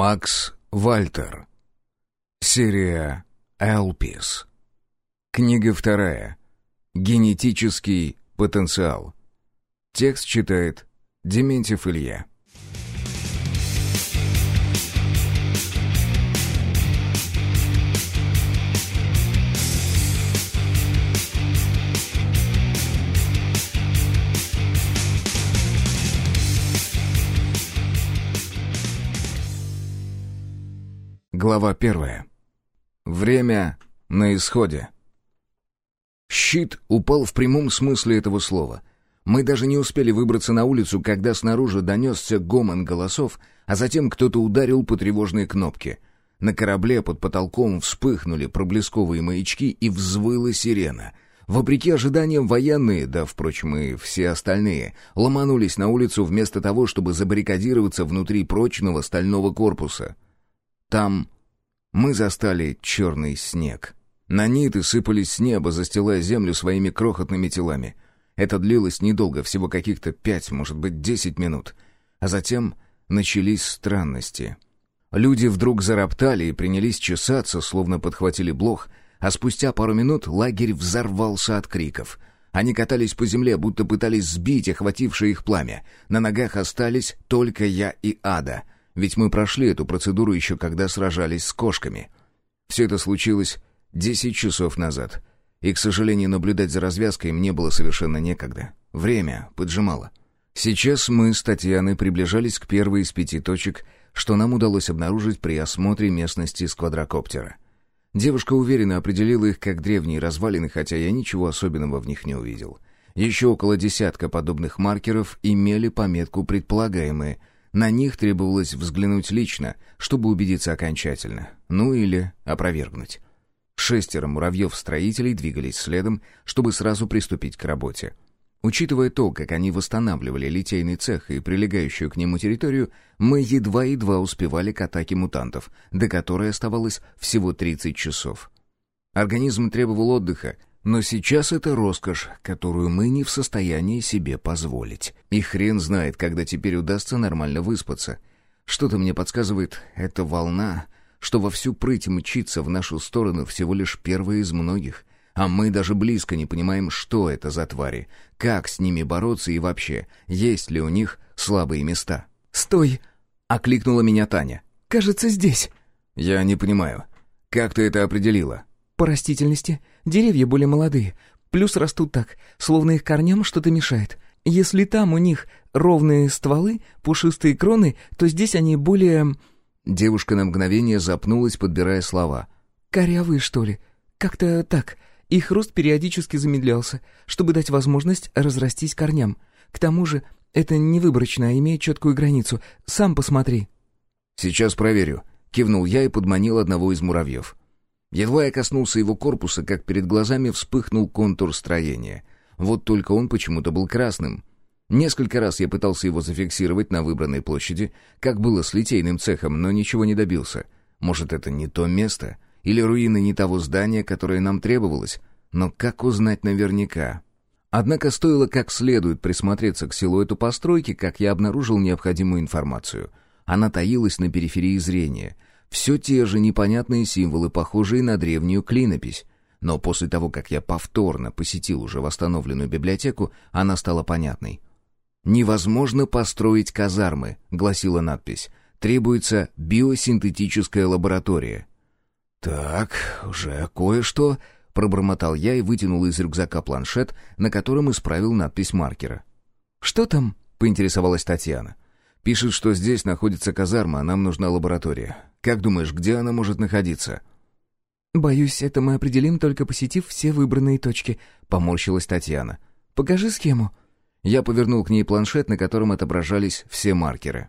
Макс Вальтер. Серия «Элпис». Книга вторая. Генетический потенциал. Текст читает Дементьев Илья. Глава первая. Время на исходе. Щит упал в прямом смысле этого слова. Мы даже не успели выбраться на улицу, когда снаружи донесся гомон голосов, а затем кто-то ударил по тревожной кнопке. На корабле под потолком вспыхнули проблесковые маячки и взвыла сирена. Вопреки ожиданиям военные, да, впрочем, и все остальные, ломанулись на улицу вместо того, чтобы забаррикадироваться внутри прочного стального корпуса — там мы застали черный снег. Наниты сыпались с неба, застилая землю своими крохотными телами. Это длилось недолго, всего каких-то пять, может быть, десять минут. А затем начались странности. Люди вдруг зароптали и принялись чесаться, словно подхватили блох, а спустя пару минут лагерь взорвался от криков. Они катались по земле, будто пытались сбить охватившее их пламя. На ногах остались только я и Ада — ведь мы прошли эту процедуру еще когда сражались с кошками. Все это случилось десять часов назад. И, к сожалению, наблюдать за развязкой мне было совершенно некогда. Время поджимало. Сейчас мы с Татьяной приближались к первой из пяти точек, что нам удалось обнаружить при осмотре местности с квадрокоптера. Девушка уверенно определила их как древние развалины, хотя я ничего особенного в них не увидел. Еще около десятка подобных маркеров имели пометку «предполагаемые», на них требовалось взглянуть лично, чтобы убедиться окончательно, ну или опровергнуть. Шестеро муравьев-строителей двигались следом, чтобы сразу приступить к работе. Учитывая то, как они восстанавливали литейный цех и прилегающую к нему территорию, мы едва-едва успевали к атаке мутантов, до которой оставалось всего 30 часов. Организм требовал отдыха, но сейчас это роскошь, которую мы не в состоянии себе позволить. И хрен знает, когда теперь удастся нормально выспаться. Что-то мне подсказывает, эта волна, что во всю прыть мчится в нашу сторону всего лишь первая из многих. А мы даже близко не понимаем, что это за твари, как с ними бороться и вообще, есть ли у них слабые места. «Стой!» — окликнула меня Таня. «Кажется, здесь». «Я не понимаю. Как ты это определила?» По растительности деревья более молодые, плюс растут так, словно их корням что-то мешает. Если там у них ровные стволы, пушистые кроны, то здесь они более...» Девушка на мгновение запнулась, подбирая слова. «Корявые, что ли? Как-то так. Их рост периодически замедлялся, чтобы дать возможность разрастись корням. К тому же это не выборочно, а имеет четкую границу. Сам посмотри». «Сейчас проверю», — кивнул я и подманил одного из муравьев. Едва я коснулся его корпуса, как перед глазами вспыхнул контур строения. Вот только он почему-то был красным. Несколько раз я пытался его зафиксировать на выбранной площади, как было с литейным цехом, но ничего не добился. Может, это не то место? Или руины не того здания, которое нам требовалось? Но как узнать наверняка? Однако стоило как следует присмотреться к силуэту постройки, как я обнаружил необходимую информацию. Она таилась на периферии зрения — все те же непонятные символы, похожие на древнюю клинопись. Но после того, как я повторно посетил уже восстановленную библиотеку, она стала понятной. «Невозможно построить казармы», — гласила надпись. «Требуется биосинтетическая лаборатория». «Так, уже кое-что», — пробормотал я и вытянул из рюкзака планшет, на котором исправил надпись маркера. «Что там?» — поинтересовалась Татьяна. «Пишет, что здесь находится казарма, а нам нужна лаборатория. Как думаешь, где она может находиться?» «Боюсь, это мы определим, только посетив все выбранные точки», — поморщилась Татьяна. «Покажи схему». Я повернул к ней планшет, на котором отображались все маркеры.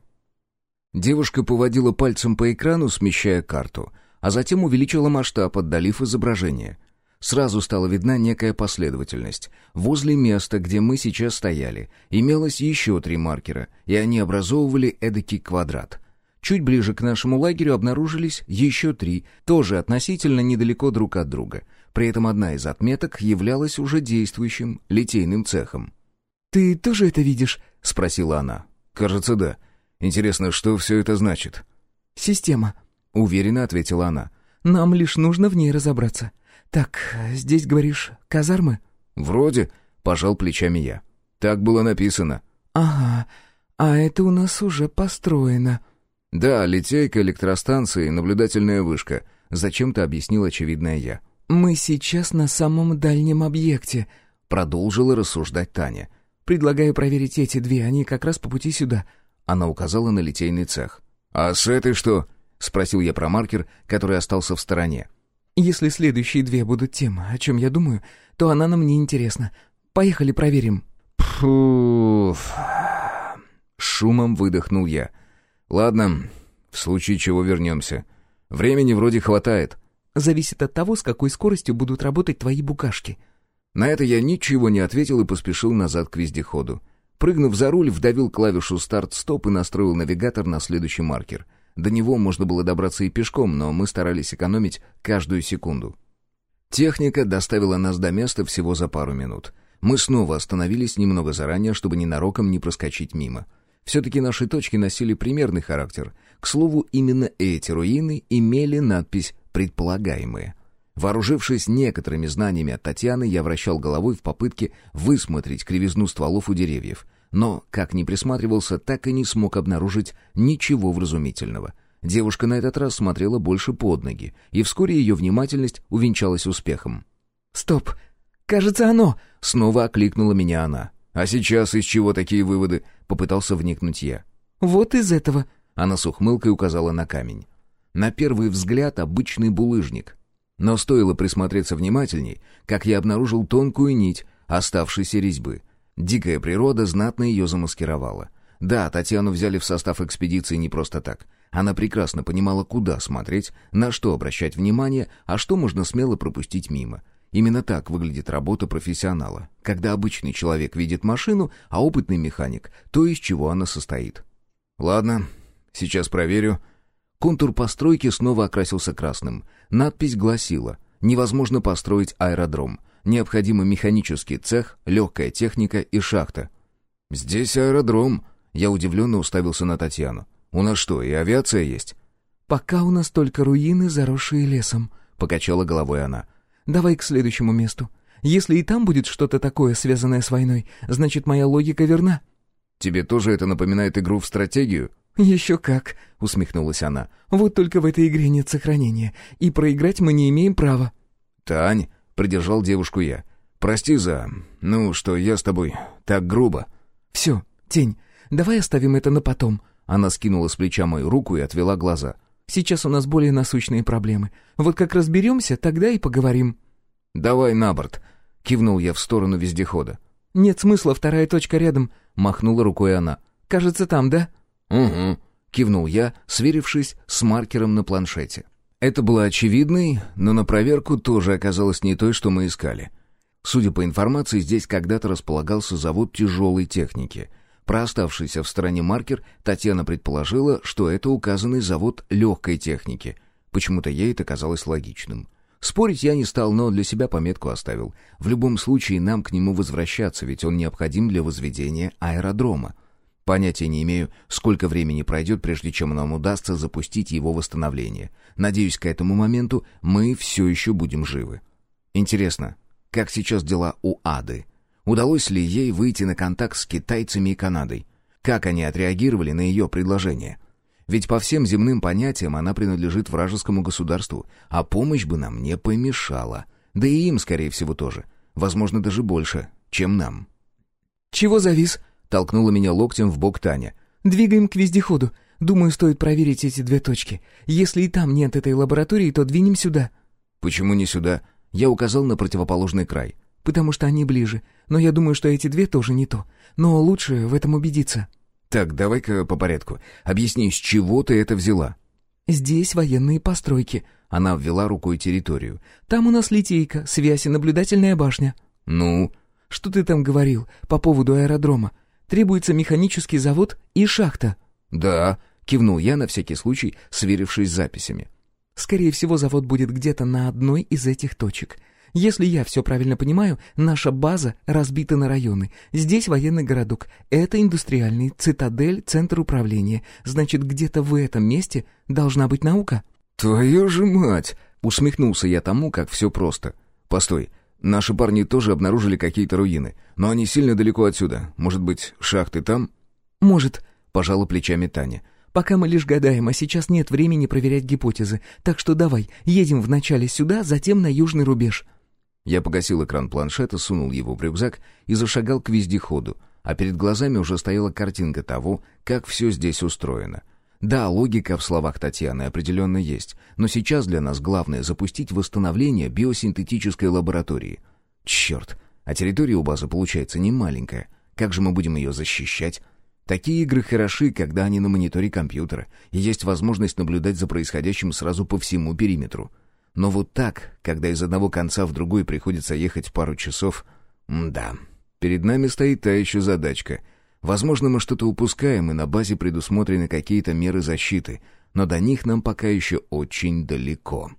Девушка поводила пальцем по экрану, смещая карту, а затем увеличила масштаб, отдалив изображение. Сразу стала видна некая последовательность. Возле места, где мы сейчас стояли, имелось еще три маркера, и они образовывали эдакий квадрат — Чуть ближе к нашему лагерю обнаружились еще три, тоже относительно недалеко друг от друга. При этом одна из отметок являлась уже действующим литейным цехом. «Ты тоже это видишь?» — спросила она. «Кажется, да. Интересно, что все это значит?» система», — уверенно ответила она. «Нам лишь нужно в ней разобраться. Так, здесь, говоришь, казармы?» «Вроде», — пожал плечами я. «Так было написано». «Ага, а это у нас уже построено». «Да, литейка, электростанция и наблюдательная вышка», — зачем-то объяснил очевидное я. «Мы сейчас на самом дальнем объекте», — продолжила рассуждать Таня. «Предлагаю проверить эти две, они как раз по пути сюда». Она указала на литейный цех. «А с этой что?» — спросил я про маркер, который остался в стороне. «Если следующие две будут тем, о чем я думаю, то она нам не интересна. Поехали проверим». «Пфуф...» Шумом выдохнул я. «Ладно, в случае чего вернемся. Времени вроде хватает». «Зависит от того, с какой скоростью будут работать твои букашки». На это я ничего не ответил и поспешил назад к вездеходу. Прыгнув за руль, вдавил клавишу «Старт-стоп» и настроил навигатор на следующий маркер. До него можно было добраться и пешком, но мы старались экономить каждую секунду. Техника доставила нас до места всего за пару минут. Мы снова остановились немного заранее, чтобы ненароком не проскочить мимо. Все-таки наши точки носили примерный характер. К слову, именно эти руины имели надпись «Предполагаемые». Вооружившись некоторыми знаниями от Татьяны, я вращал головой в попытке высмотреть кривизну стволов у деревьев. Но, как ни присматривался, так и не смог обнаружить ничего вразумительного. Девушка на этот раз смотрела больше под ноги, и вскоре ее внимательность увенчалась успехом. «Стоп! Кажется, оно!» — снова окликнула меня она. «А сейчас из чего такие выводы?» — попытался вникнуть я. «Вот из этого!» — она с ухмылкой указала на камень. На первый взгляд обычный булыжник, но стоило присмотреться внимательней, как я обнаружил тонкую нить оставшейся резьбы. Дикая природа знатно ее замаскировала. Да, Татьяну взяли в состав экспедиции не просто так. Она прекрасно понимала, куда смотреть, на что обращать внимание, а что можно смело пропустить мимо. Именно так выглядит работа профессионала, когда обычный человек видит машину, а опытный механик — то, из чего она состоит. «Ладно, сейчас проверю», Контур постройки снова окрасился красным. Надпись гласила «Невозможно построить аэродром. Необходимы механический цех, легкая техника и шахта». «Здесь аэродром», — я удивленно уставился на Татьяну. «У нас что, и авиация есть?» «Пока у нас только руины, заросшие лесом», — покачала головой она. «Давай к следующему месту. Если и там будет что-то такое, связанное с войной, значит, моя логика верна». «Тебе тоже это напоминает игру в стратегию?» «Еще как», — усмехнулась она. «Вот только в этой игре нет сохранения, и проиграть мы не имеем права». «Тань», — придержал девушку я, — «прости за... ну, что я с тобой так грубо». «Все, Тень, давай оставим это на потом». Она скинула с плеча мою руку и отвела глаза. «Сейчас у нас более насущные проблемы. Вот как разберемся, тогда и поговорим». «Давай на борт», — кивнул я в сторону вездехода. «Нет смысла, вторая точка рядом», — махнула рукой она. «Кажется, там, да?» «Угу», — кивнул я, сверившись с маркером на планшете. Это было очевидной, но на проверку тоже оказалось не той, что мы искали. Судя по информации, здесь когда-то располагался завод тяжелой техники. Про оставшийся в стороне маркер Татьяна предположила, что это указанный завод легкой техники. Почему-то ей это казалось логичным. Спорить я не стал, но для себя пометку оставил. В любом случае нам к нему возвращаться, ведь он необходим для возведения аэродрома. Понятия не имею, сколько времени пройдет, прежде чем нам удастся запустить его восстановление. Надеюсь, к этому моменту мы все еще будем живы. Интересно, как сейчас дела у Ады? Удалось ли ей выйти на контакт с китайцами и Канадой? Как они отреагировали на ее предложение? Ведь по всем земным понятиям она принадлежит вражескому государству, а помощь бы нам не помешала. Да и им, скорее всего, тоже. Возможно, даже больше, чем нам. «Чего завис?» Толкнула меня локтем в бок Таня. «Двигаем к вездеходу. Думаю, стоит проверить эти две точки. Если и там нет этой лаборатории, то двинем сюда». «Почему не сюда?» Я указал на противоположный край. «Потому что они ближе. Но я думаю, что эти две тоже не то. Но лучше в этом убедиться». «Так, давай-ка по порядку. Объясни, с чего ты это взяла?» «Здесь военные постройки». Она ввела рукой территорию. «Там у нас литейка, связь и наблюдательная башня». «Ну?» «Что ты там говорил по поводу аэродрома? Требуется механический завод и шахта». «Да», — кивнул я на всякий случай, сверившись с записями. «Скорее всего, завод будет где-то на одной из этих точек. Если я все правильно понимаю, наша база разбита на районы. Здесь военный городок. Это индустриальный, цитадель, центр управления. Значит, где-то в этом месте должна быть наука». «Твою же мать!» — усмехнулся я тому, как все просто. «Постой, наши парни тоже обнаружили какие-то руины, но они сильно далеко отсюда. Может быть, шахты там?» «Может», — пожала плечами Таня. Пока мы лишь гадаем, а сейчас нет времени проверять гипотезы. Так что давай, едем вначале сюда, затем на южный рубеж». Я погасил экран планшета, сунул его в рюкзак и зашагал к вездеходу, а перед глазами уже стояла картинка того, как все здесь устроено. Да, логика в словах Татьяны определенно есть, но сейчас для нас главное запустить восстановление биосинтетической лаборатории. Черт, а территория у базы получается не маленькая. Как же мы будем ее защищать? Такие игры хороши, когда они на мониторе компьютера, и есть возможность наблюдать за происходящим сразу по всему периметру. Но вот так, когда из одного конца в другой приходится ехать пару часов... да, перед нами стоит та еще задачка. Возможно, мы что-то упускаем, и на базе предусмотрены какие-то меры защиты, но до них нам пока еще очень далеко.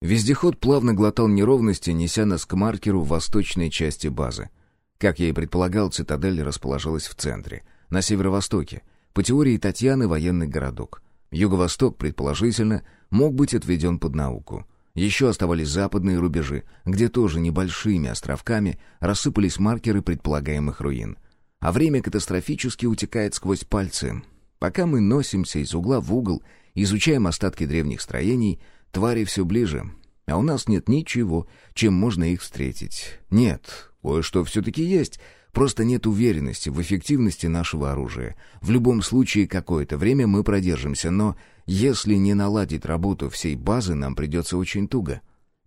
Вездеход плавно глотал неровности, неся нас к маркеру в восточной части базы. Как я и предполагал, цитадель расположилась в центре, на северо-востоке. По теории Татьяны, военный городок. Юго-восток, предположительно, мог быть отведен под науку. Еще оставались западные рубежи, где тоже небольшими островками рассыпались маркеры предполагаемых руин. А время катастрофически утекает сквозь пальцы. Пока мы носимся из угла в угол, изучаем остатки древних строений, твари все ближе. А у нас нет ничего, чем можно их встретить. Нет, Кое-что все-таки есть, просто нет уверенности в эффективности нашего оружия. В любом случае, какое-то время мы продержимся, но если не наладить работу всей базы, нам придется очень туго.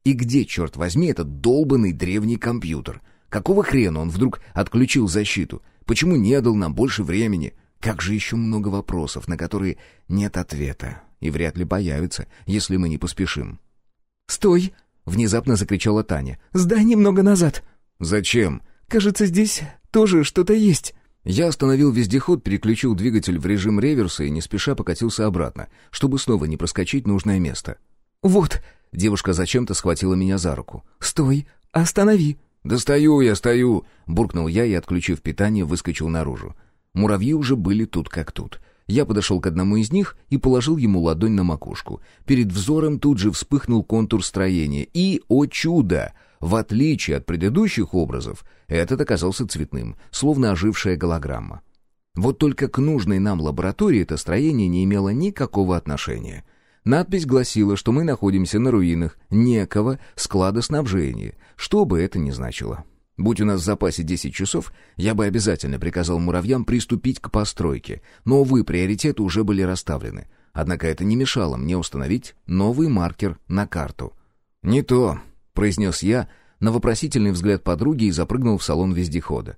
И где, черт возьми, этот долбанный древний компьютер? Какого хрена он вдруг отключил защиту? Почему не дал нам больше времени? Как же еще много вопросов, на которые нет ответа, и вряд ли появится, если мы не поспешим. «Стой!» — внезапно закричала Таня. «Сдай немного назад!» «Зачем?» «Кажется, здесь тоже что-то есть». Я остановил вездеход, переключил двигатель в режим реверса и не спеша покатился обратно, чтобы снова не проскочить нужное место. «Вот!» — девушка зачем-то схватила меня за руку. «Стой! Останови!» «Да стою я, стою!» — буркнул я и, отключив питание, выскочил наружу. Муравьи уже были тут как тут. Я подошел к одному из них и положил ему ладонь на макушку. Перед взором тут же вспыхнул контур строения. И, о чудо! В отличие от предыдущих образов, этот оказался цветным, словно ожившая голограмма. Вот только к нужной нам лаборатории это строение не имело никакого отношения. Надпись гласила, что мы находимся на руинах некого склада снабжения, что бы это ни значило. Будь у нас в запасе 10 часов, я бы обязательно приказал муравьям приступить к постройке, но, увы, приоритеты уже были расставлены. Однако это не мешало мне установить новый маркер на карту. «Не то», — произнес я на вопросительный взгляд подруги и запрыгнул в салон вездехода.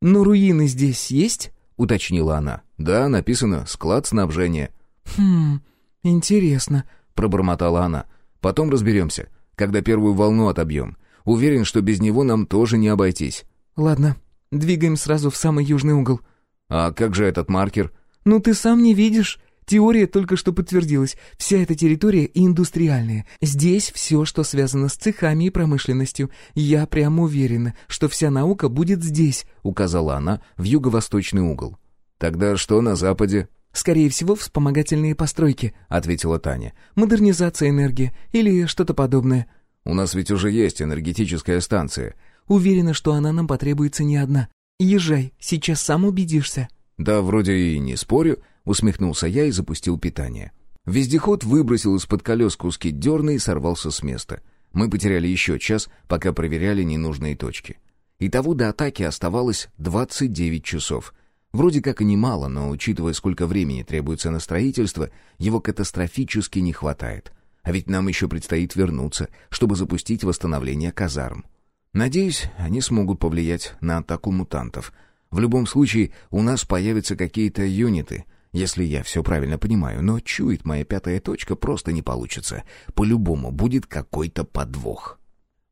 «Но руины здесь есть?» — уточнила она. «Да, написано «склад снабжения». «Хм, интересно», — пробормотала она. «Потом разберемся, когда первую волну отобьем. Уверен, что без него нам тоже не обойтись». «Ладно, двигаем сразу в самый южный угол». «А как же этот маркер?» «Ну ты сам не видишь. Теория только что подтвердилась. Вся эта территория индустриальная. Здесь все, что связано с цехами и промышленностью. Я прямо уверена, что вся наука будет здесь», — указала она в юго-восточный угол. «Тогда что на западе?» «Скорее всего, вспомогательные постройки», — ответила Таня. «Модернизация энергии или что-то подобное». «У нас ведь уже есть энергетическая станция». «Уверена, что она нам потребуется не одна. Езжай, сейчас сам убедишься». «Да, вроде и не спорю», Усмехнулся я и запустил питание. Вездеход выбросил из-под колес куски дерна и сорвался с места. Мы потеряли еще час, пока проверяли ненужные точки. Итого до атаки оставалось 29 часов. Вроде как и немало, но, учитывая, сколько времени требуется на строительство, его катастрофически не хватает. А ведь нам еще предстоит вернуться, чтобы запустить восстановление казарм. Надеюсь, они смогут повлиять на атаку мутантов. В любом случае, у нас появятся какие-то юниты, если я все правильно понимаю, но чует моя пятая точка просто не получится. По-любому будет какой-то подвох.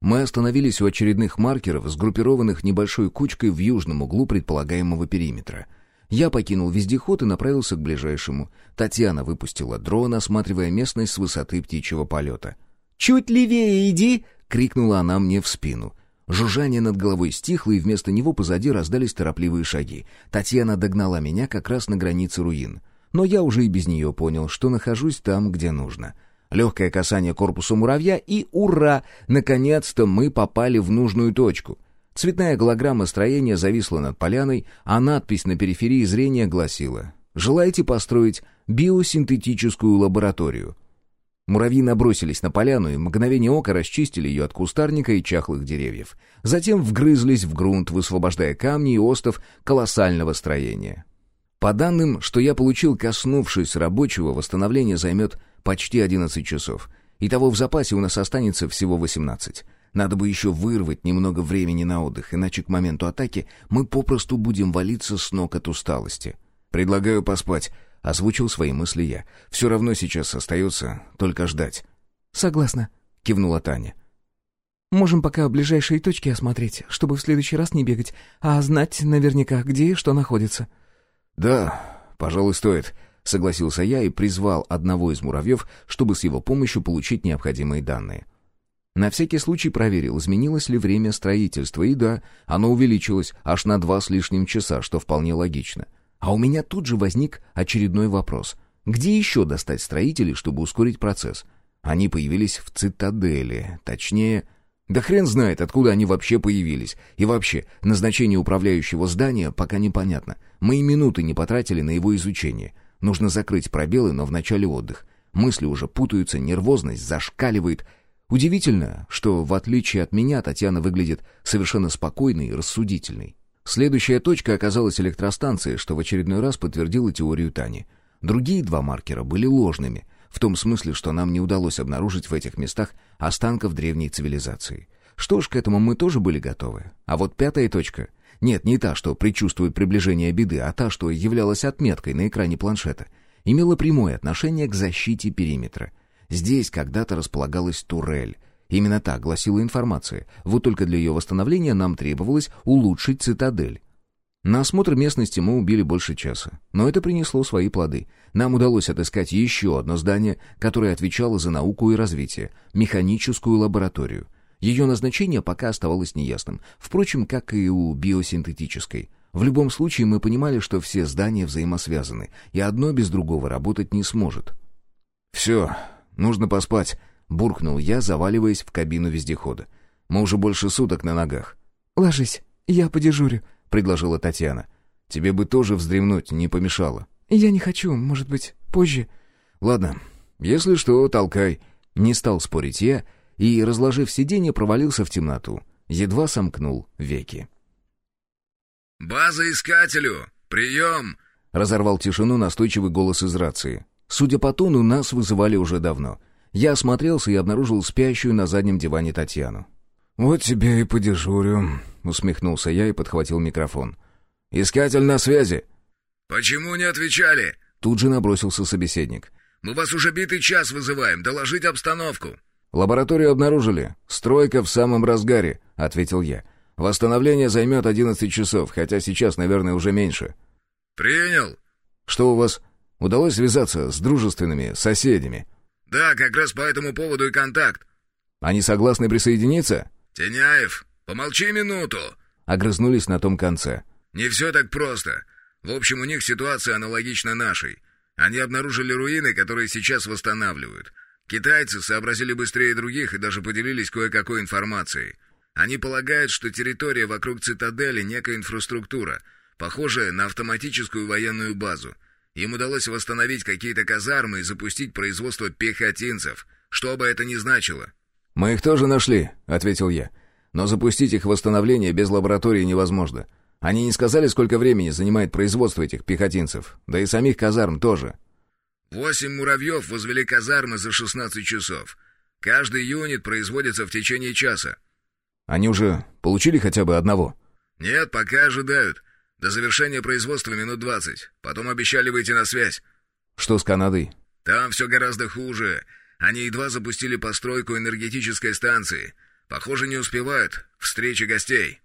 Мы остановились у очередных маркеров, сгруппированных небольшой кучкой в южном углу предполагаемого периметра. Я покинул вездеход и направился к ближайшему. Татьяна выпустила дрон, осматривая местность с высоты птичьего полета. Чуть левее иди!» — крикнула она мне в спину. Жужжание над головой стихло, и вместо него позади раздались торопливые шаги. Татьяна догнала меня как раз на границе руин. Но я уже и без нее понял, что нахожусь там, где нужно. Легкое касание корпуса муравья, и ура! Наконец-то мы попали в нужную точку. Цветная голограмма строения зависла над поляной, а надпись на периферии зрения гласила «Желаете построить биосинтетическую лабораторию?» Муравьи набросились на поляну и мгновение ока расчистили ее от кустарника и чахлых деревьев. Затем вгрызлись в грунт, высвобождая камни и остов колоссального строения. По данным, что я получил, коснувшись рабочего, восстановление займет почти 11 часов. Итого в запасе у нас останется всего 18. Надо бы еще вырвать немного времени на отдых, иначе к моменту атаки мы попросту будем валиться с ног от усталости. Предлагаю поспать, — озвучил свои мысли я. «Все равно сейчас остается только ждать». «Согласна», — кивнула Таня. «Можем пока ближайшие точки осмотреть, чтобы в следующий раз не бегать, а знать наверняка, где и что находится». «Да, пожалуй, стоит», — согласился я и призвал одного из муравьев, чтобы с его помощью получить необходимые данные. На всякий случай проверил, изменилось ли время строительства, и да, оно увеличилось аж на два с лишним часа, что вполне логично — а у меня тут же возник очередной вопрос. Где еще достать строителей, чтобы ускорить процесс? Они появились в цитадели, точнее... Да хрен знает, откуда они вообще появились. И вообще, назначение управляющего здания пока непонятно. Мы и минуты не потратили на его изучение. Нужно закрыть пробелы, но в начале отдых. Мысли уже путаются, нервозность зашкаливает. Удивительно, что, в отличие от меня, Татьяна выглядит совершенно спокойной и рассудительной. Следующая точка оказалась электростанцией, что в очередной раз подтвердило теорию Тани. Другие два маркера были ложными, в том смысле, что нам не удалось обнаружить в этих местах останков древней цивилизации. Что ж, к этому мы тоже были готовы. А вот пятая точка... Нет, не та, что предчувствует приближение беды, а та, что являлась отметкой на экране планшета, имела прямое отношение к защите периметра. Здесь когда-то располагалась турель — Именно так гласила информация. Вот только для ее восстановления нам требовалось улучшить цитадель. На осмотр местности мы убили больше часа. Но это принесло свои плоды. Нам удалось отыскать еще одно здание, которое отвечало за науку и развитие — механическую лабораторию. Ее назначение пока оставалось неясным, впрочем, как и у биосинтетической. В любом случае мы понимали, что все здания взаимосвязаны, и одно без другого работать не сможет. «Все, нужно поспать», буркнул я, заваливаясь в кабину вездехода. Мы уже больше суток на ногах. «Ложись, я подежурю», — предложила Татьяна. «Тебе бы тоже вздремнуть не помешало». «Я не хочу, может быть, позже». «Ладно, если что, толкай». Не стал спорить я и, разложив сиденье, провалился в темноту. Едва сомкнул веки. «База искателю! Прием!» — разорвал тишину настойчивый голос из рации. Судя по тону, нас вызывали уже давно — я осмотрелся и обнаружил спящую на заднем диване Татьяну. «Вот тебе и подежурю», — усмехнулся я и подхватил микрофон. «Искатель на связи!» «Почему не отвечали?» Тут же набросился собеседник. «Мы вас уже битый час вызываем, доложить обстановку». «Лабораторию обнаружили. Стройка в самом разгаре», — ответил я. «Восстановление займет одиннадцать часов, хотя сейчас, наверное, уже меньше». «Принял». «Что у вас? Удалось связаться с дружественными соседями?» «Да, как раз по этому поводу и контакт». «Они согласны присоединиться?» «Теняев, помолчи минуту!» Огрызнулись на том конце. «Не все так просто. В общем, у них ситуация аналогична нашей. Они обнаружили руины, которые сейчас восстанавливают. Китайцы сообразили быстрее других и даже поделились кое-какой информацией. Они полагают, что территория вокруг цитадели — некая инфраструктура, похожая на автоматическую военную базу. Им удалось восстановить какие-то казармы и запустить производство пехотинцев, что бы это ни значило. «Мы их тоже нашли», — ответил я. «Но запустить их восстановление без лаборатории невозможно. Они не сказали, сколько времени занимает производство этих пехотинцев, да и самих казарм тоже». «Восемь муравьев возвели казармы за 16 часов. Каждый юнит производится в течение часа». «Они уже получили хотя бы одного?» «Нет, пока ожидают. До завершения производства минут двадцать. Потом обещали выйти на связь. Что с Канадой? Там все гораздо хуже. Они едва запустили постройку энергетической станции. Похоже, не успевают. Встречи гостей.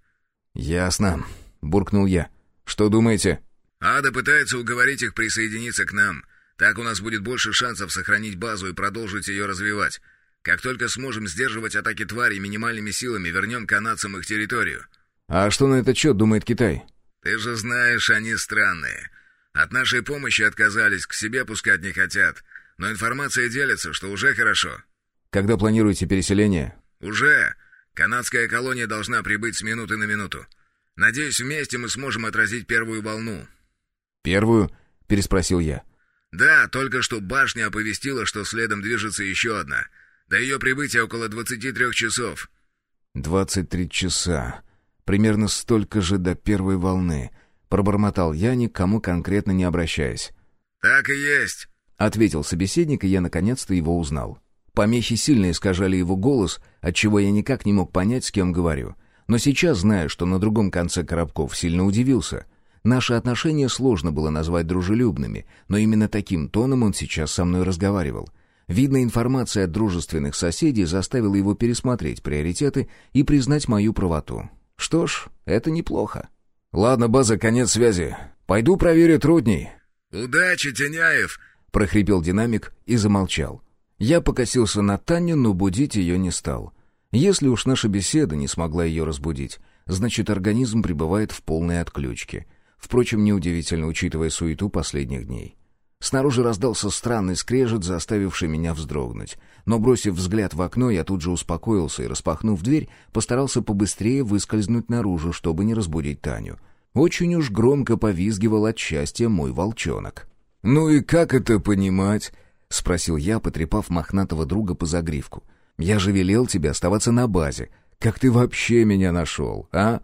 Ясно. Буркнул я. Что думаете? Ада пытается уговорить их присоединиться к нам. Так у нас будет больше шансов сохранить базу и продолжить ее развивать. Как только сможем сдерживать атаки тварей минимальными силами, вернем канадцам их территорию». «А что на этот счет думает Китай?» «Ты же знаешь, они странные. От нашей помощи отказались, к себе пускать не хотят. Но информация делится, что уже хорошо». «Когда планируете переселение?» «Уже. Канадская колония должна прибыть с минуты на минуту. Надеюсь, вместе мы сможем отразить первую волну». «Первую?» — переспросил я. «Да, только что башня оповестила, что следом движется еще одна. До ее прибытия около 23 часов». «Двадцать три часа. Примерно столько же до первой волны», — пробормотал я, никому конкретно не обращаясь. «Так и есть», — ответил собеседник, и я наконец-то его узнал. Помехи сильно искажали его голос, отчего я никак не мог понять, с кем говорю. Но сейчас, зная, что на другом конце Коробков сильно удивился. Наши отношения сложно было назвать дружелюбными, но именно таким тоном он сейчас со мной разговаривал. Видно, информация от дружественных соседей заставила его пересмотреть приоритеты и признать мою правоту. Что ж, это неплохо. «Ладно, база, конец связи. Пойду проверю трудней». «Удачи, Теняев!» — прохрипел динамик и замолчал. Я покосился на Таню, но будить ее не стал. Если уж наша беседа не смогла ее разбудить, значит, организм пребывает в полной отключке. Впрочем, неудивительно, учитывая суету последних дней. Снаружи раздался странный скрежет, заставивший меня вздрогнуть. Но, бросив взгляд в окно, я тут же успокоился и, распахнув дверь, постарался побыстрее выскользнуть наружу, чтобы не разбудить Таню. Очень уж громко повизгивал от счастья мой волчонок. «Ну и как это понимать?» — спросил я, потрепав мохнатого друга по загривку. «Я же велел тебе оставаться на базе. Как ты вообще меня нашел, а?»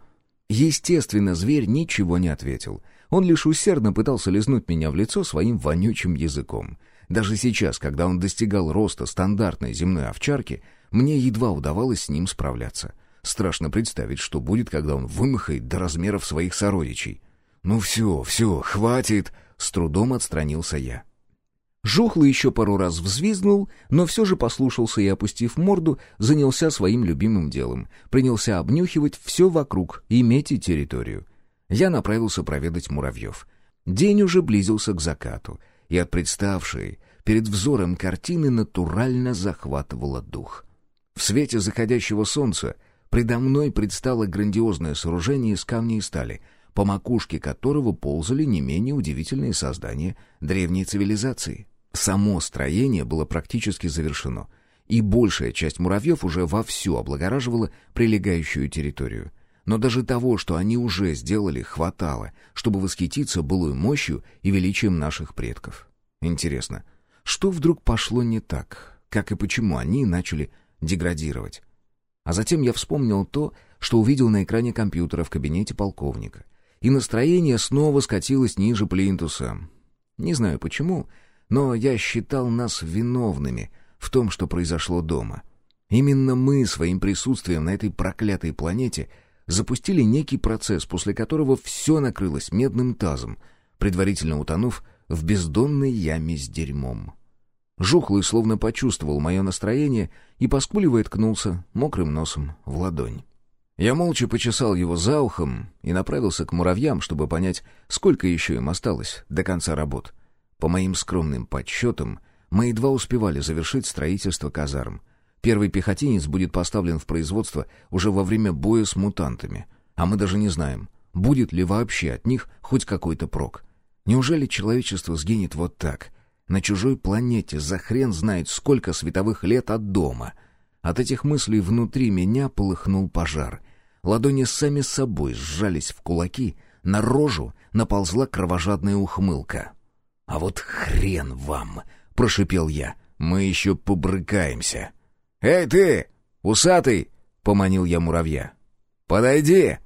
Естественно, зверь ничего не ответил — он лишь усердно пытался лизнуть меня в лицо своим вонючим языком. Даже сейчас, когда он достигал роста стандартной земной овчарки, мне едва удавалось с ним справляться. Страшно представить, что будет, когда он вымахает до размеров своих сородичей. «Ну все, все, хватит!» — с трудом отстранился я. Жухлый еще пару раз взвизгнул, но все же послушался и, опустив морду, занялся своим любимым делом. Принялся обнюхивать все вокруг и метить территорию я направился проведать муравьев. День уже близился к закату, и от представшей перед взором картины натурально захватывало дух. В свете заходящего солнца предо мной предстало грандиозное сооружение из камней и стали, по макушке которого ползали не менее удивительные создания древней цивилизации. Само строение было практически завершено, и большая часть муравьев уже вовсю облагораживала прилегающую территорию — но даже того, что они уже сделали, хватало, чтобы восхититься былой мощью и величием наших предков. Интересно, что вдруг пошло не так, как и почему они начали деградировать? А затем я вспомнил то, что увидел на экране компьютера в кабинете полковника. И настроение снова скатилось ниже плинтуса. Не знаю почему, но я считал нас виновными в том, что произошло дома. Именно мы своим присутствием на этой проклятой планете — запустили некий процесс, после которого все накрылось медным тазом, предварительно утонув в бездонной яме с дерьмом. Жухлый словно почувствовал мое настроение и, поскуливая, ткнулся мокрым носом в ладонь. Я молча почесал его за ухом и направился к муравьям, чтобы понять, сколько еще им осталось до конца работ. По моим скромным подсчетам, мы едва успевали завершить строительство казарм — Первый пехотинец будет поставлен в производство уже во время боя с мутантами. А мы даже не знаем, будет ли вообще от них хоть какой-то прок. Неужели человечество сгинет вот так? На чужой планете за хрен знает сколько световых лет от дома. От этих мыслей внутри меня полыхнул пожар. Ладони сами собой сжались в кулаки, на рожу наползла кровожадная ухмылка. «А вот хрен вам!» — прошипел я. «Мы еще побрыкаемся!» «Эй ты, усатый!» — поманил я муравья. «Подойди!»